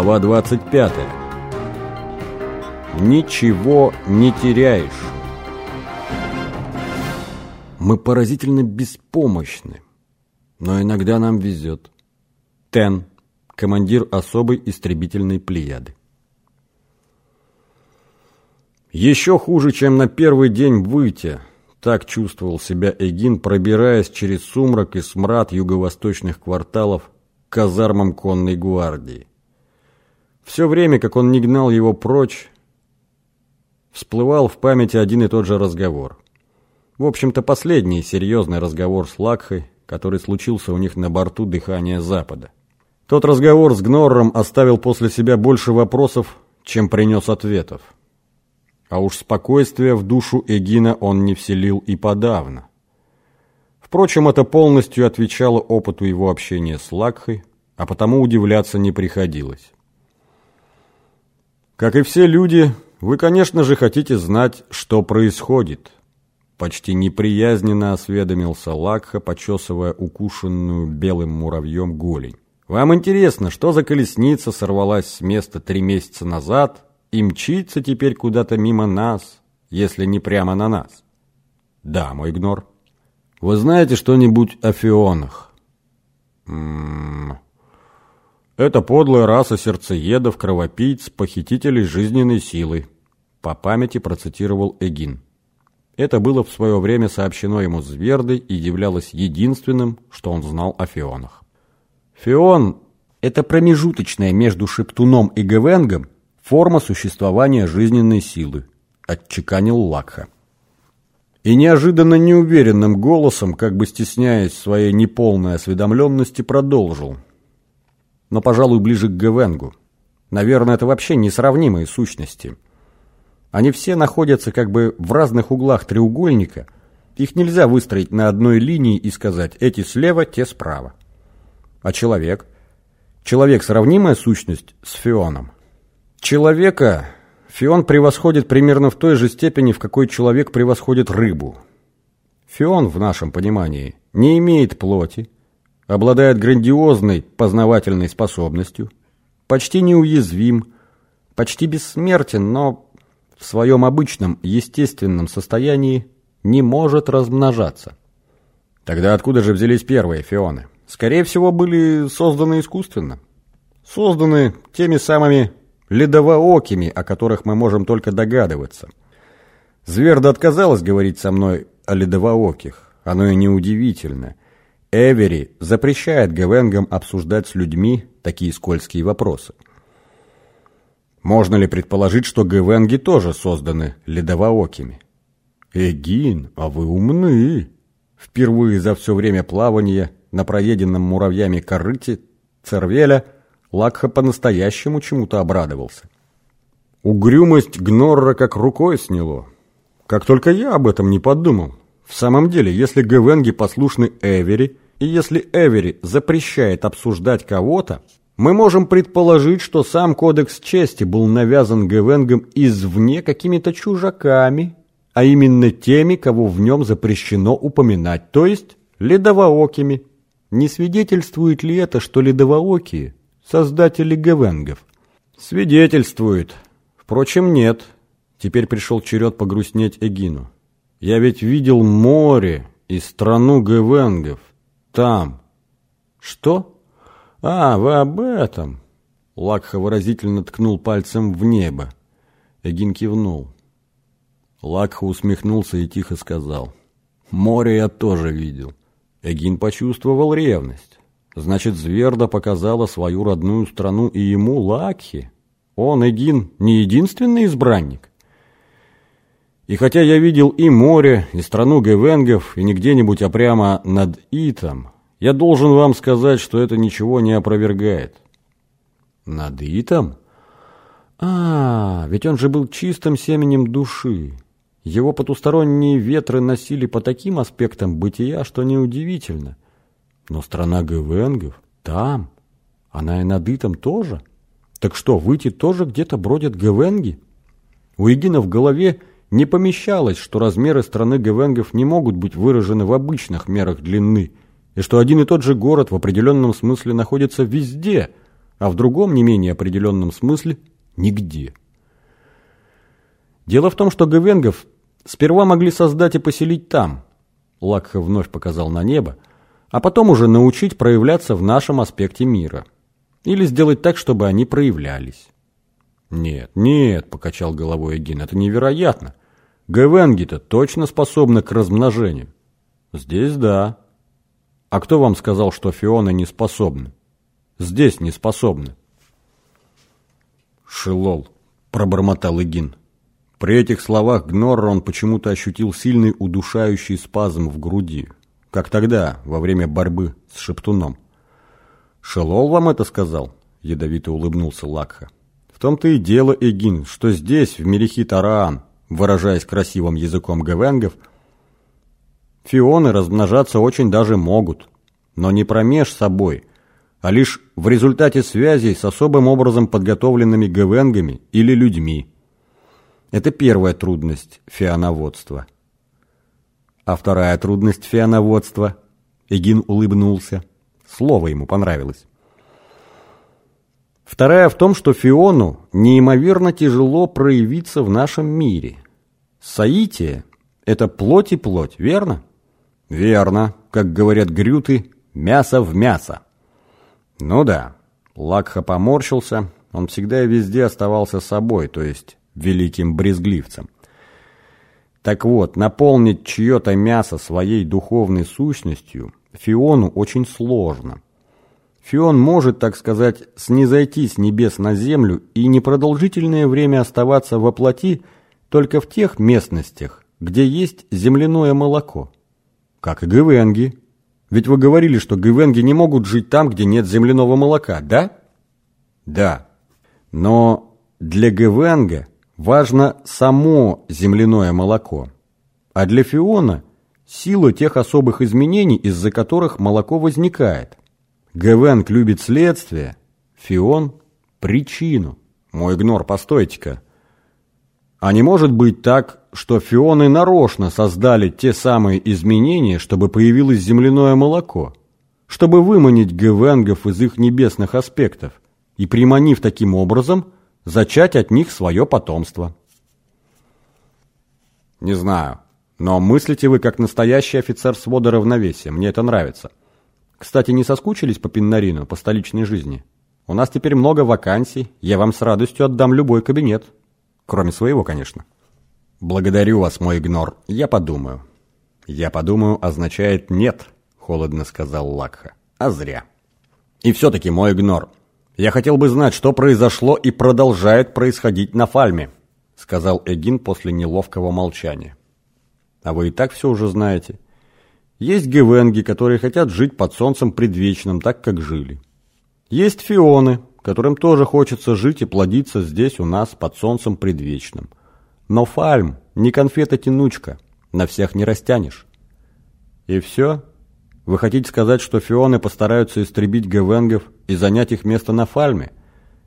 Глава 25. Ничего не теряешь. Мы поразительно беспомощны, но иногда нам везет. Тен, командир особой истребительной плеяды. Еще хуже, чем на первый день выйти. Так чувствовал себя Эгин, пробираясь через сумрак и смрад юго-восточных кварталов к казармам конной гвардии. Все время, как он не гнал его прочь, всплывал в памяти один и тот же разговор. В общем-то, последний серьезный разговор с Лакхой, который случился у них на борту дыхания Запада. Тот разговор с Гнорром оставил после себя больше вопросов, чем принес ответов. А уж спокойствие в душу Эгина он не вселил и подавно. Впрочем, это полностью отвечало опыту его общения с Лакхой, а потому удивляться не приходилось. Как и все люди, вы, конечно же, хотите знать, что происходит. Почти неприязненно осведомился Лакха, почесывая укушенную белым муравьем голень. Вам интересно, что за колесница сорвалась с места три месяца назад и мчится теперь куда-то мимо нас, если не прямо на нас? Да, мой гнор. Вы знаете что-нибудь о фионах? М -м. Это подлая раса сердцеедов, кровопийц, похитителей жизненной силы. По памяти процитировал Эгин. Это было в свое время сообщено ему Звердой и являлось единственным, что он знал о фионах. Фион – это промежуточная между Шептуном и Гевенгом форма существования жизненной силы, отчеканил Лакха. И неожиданно неуверенным голосом, как бы стесняясь своей неполной осведомленности, продолжил – но, пожалуй, ближе к Гевенгу. Наверное, это вообще несравнимые сущности. Они все находятся как бы в разных углах треугольника. Их нельзя выстроить на одной линии и сказать «эти слева, те справа». А человек? Человек – сравнимая сущность с Фионом. Человека Фион превосходит примерно в той же степени, в какой человек превосходит рыбу. Фион, в нашем понимании, не имеет плоти, обладает грандиозной познавательной способностью, почти неуязвим, почти бессмертен, но в своем обычном естественном состоянии не может размножаться. Тогда откуда же взялись первые фионы? Скорее всего, были созданы искусственно. Созданы теми самыми ледовоокими, о которых мы можем только догадываться. Зверда отказалась говорить со мной о ледовооких. Оно и неудивительно – Эвери запрещает Гевенгам обсуждать с людьми такие скользкие вопросы. Можно ли предположить, что Гевенги тоже созданы ледовоокими? Эгин, а вы умны. Впервые за все время плавания на проеденном муравьями корыте Цервеля Лакха по-настоящему чему-то обрадовался. Угрюмость Гнорра как рукой сняло. Как только я об этом не подумал. В самом деле, если Гевенги послушны Эвери, и если Эвери запрещает обсуждать кого-то, мы можем предположить, что сам кодекс чести был навязан Гевенгом извне какими-то чужаками, а именно теми, кого в нем запрещено упоминать, то есть ледовоокими. Не свидетельствует ли это, что ледовоокие – создатели Гевенгов? Свидетельствует. Впрочем, нет. Теперь пришел черед погрустнеть Эгину. Я ведь видел море и страну Гевенгов. Там. Что? А, вы об этом? Лакха выразительно ткнул пальцем в небо. Эгин кивнул. Лакха усмехнулся и тихо сказал. Море я тоже видел. Эгин почувствовал ревность. Значит, Зверда показала свою родную страну и ему, Лакхе. Он, Эгин, не единственный избранник. И хотя я видел и море, и страну Гевенгов, и не где-нибудь, а прямо над Итом, я должен вам сказать, что это ничего не опровергает. Над Итом? А, ведь он же был чистым семенем души. Его потусторонние ветры носили по таким аспектам бытия, что неудивительно. Но страна Гевенгов там, она и над Итом тоже. Так что, выйти тоже где-то бродят Гевенги? У Егина в голове не помещалось, что размеры страны Гевенгов не могут быть выражены в обычных мерах длины, и что один и тот же город в определенном смысле находится везде, а в другом, не менее определенном смысле, нигде. Дело в том, что гвенгов сперва могли создать и поселить там, Лакха вновь показал на небо, а потом уже научить проявляться в нашем аспекте мира. Или сделать так, чтобы они проявлялись. «Нет, нет», — покачал головой Эгин, — «это невероятно. Гвенги-то точно способны к размножению». «Здесь да». «А кто вам сказал, что фионы не способны?» «Здесь не способны». «Шелол», — пробормотал Эгин. При этих словах Гнорра он почему-то ощутил сильный удушающий спазм в груди, как тогда, во время борьбы с Шептуном. «Шелол вам это сказал?» — ядовито улыбнулся Лакха. В том-то и дело, Эгин, что здесь, в Мерехит-Араан, выражаясь красивым языком гавенгов, фионы размножаться очень даже могут, но не промеж собой, а лишь в результате связей с особым образом подготовленными гавенгами или людьми. Это первая трудность фиановодства. А вторая трудность фиановодства, Эгин улыбнулся, слово ему понравилось. Вторая в том, что Фиону неимоверно тяжело проявиться в нашем мире. Саития – это плоть и плоть, верно? Верно, как говорят грюты, мясо в мясо. Ну да, Лакха поморщился, он всегда и везде оставался собой, то есть великим брезгливцем. Так вот, наполнить чье-то мясо своей духовной сущностью Фиону очень сложно – Фион может, так сказать, снизойти с небес на землю и непродолжительное время оставаться во плоти только в тех местностях, где есть земляное молоко. Как и гвенги. Ведь вы говорили, что гвенги не могут жить там, где нет земляного молока, да? Да. Но для гвенга важно само земляное молоко. А для Фиона – сила тех особых изменений, из-за которых молоко возникает – Гвенк любит следствие, Фион – причину. Мой гнор, постойте-ка. А не может быть так, что фионы нарочно создали те самые изменения, чтобы появилось земляное молоко, чтобы выманить гвенгов из их небесных аспектов и, приманив таким образом, зачать от них свое потомство. Не знаю, но мыслите вы как настоящий офицер свода равновесия, мне это нравится. Кстати, не соскучились по Пиннарину, по столичной жизни? У нас теперь много вакансий, я вам с радостью отдам любой кабинет. Кроме своего, конечно. Благодарю вас, мой игнор, я подумаю. Я подумаю означает «нет», холодно сказал Лакха. А зря. И все-таки, мой игнор, я хотел бы знать, что произошло и продолжает происходить на Фальме, сказал Эгин после неловкого молчания. А вы и так все уже знаете. Есть гевенги, которые хотят жить под солнцем предвечным, так как жили. Есть фионы, которым тоже хочется жить и плодиться здесь у нас под солнцем предвечным. Но фальм не конфета-тянучка, на всех не растянешь. И все? Вы хотите сказать, что фионы постараются истребить гевенгов и занять их место на фальме?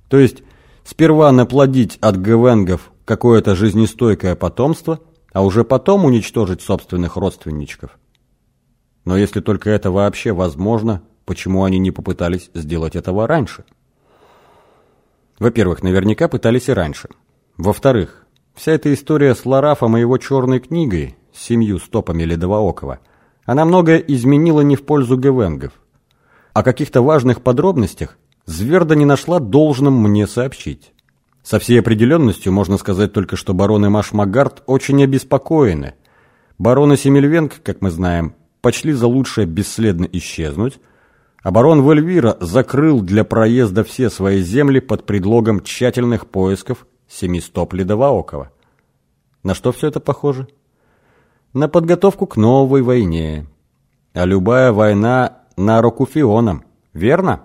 То есть сперва наплодить от гевенгов какое-то жизнестойкое потомство, а уже потом уничтожить собственных родственничков? Но если только это вообще возможно, почему они не попытались сделать этого раньше? Во-первых, наверняка пытались и раньше. Во-вторых, вся эта история с Ларафом и его черной книгой с семью стопами Ледовоокова, она многое изменила не в пользу гевенгов. О каких-то важных подробностях Зверда не нашла должным мне сообщить. Со всей определенностью можно сказать только, что бароны Машмагард очень обеспокоены. Бароны Семельвенг, как мы знаем, почли за лучшее бесследно исчезнуть, а барон Вельвира закрыл для проезда все свои земли под предлогом тщательных поисков семистоп Ледовоокова. На что все это похоже? На подготовку к новой войне. А любая война на руку Фионам, верно?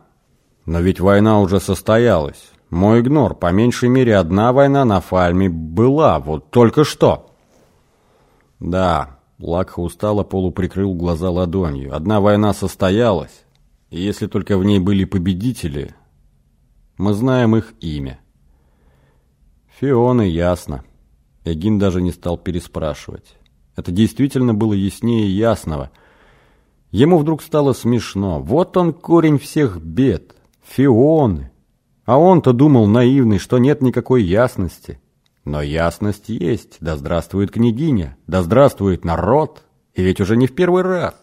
Но ведь война уже состоялась. Мой игнор, по меньшей мере одна война на Фальме была, вот только что. Да, Лакха устало полуприкрыл глаза ладонью. Одна война состоялась, и если только в ней были победители, мы знаем их имя. Фионы ясно. Эгин даже не стал переспрашивать. Это действительно было яснее ясного. Ему вдруг стало смешно. Вот он корень всех бед. Фионы. А он-то думал наивный, что нет никакой ясности. Но ясность есть, да здравствует княгиня, да здравствует народ, и ведь уже не в первый раз.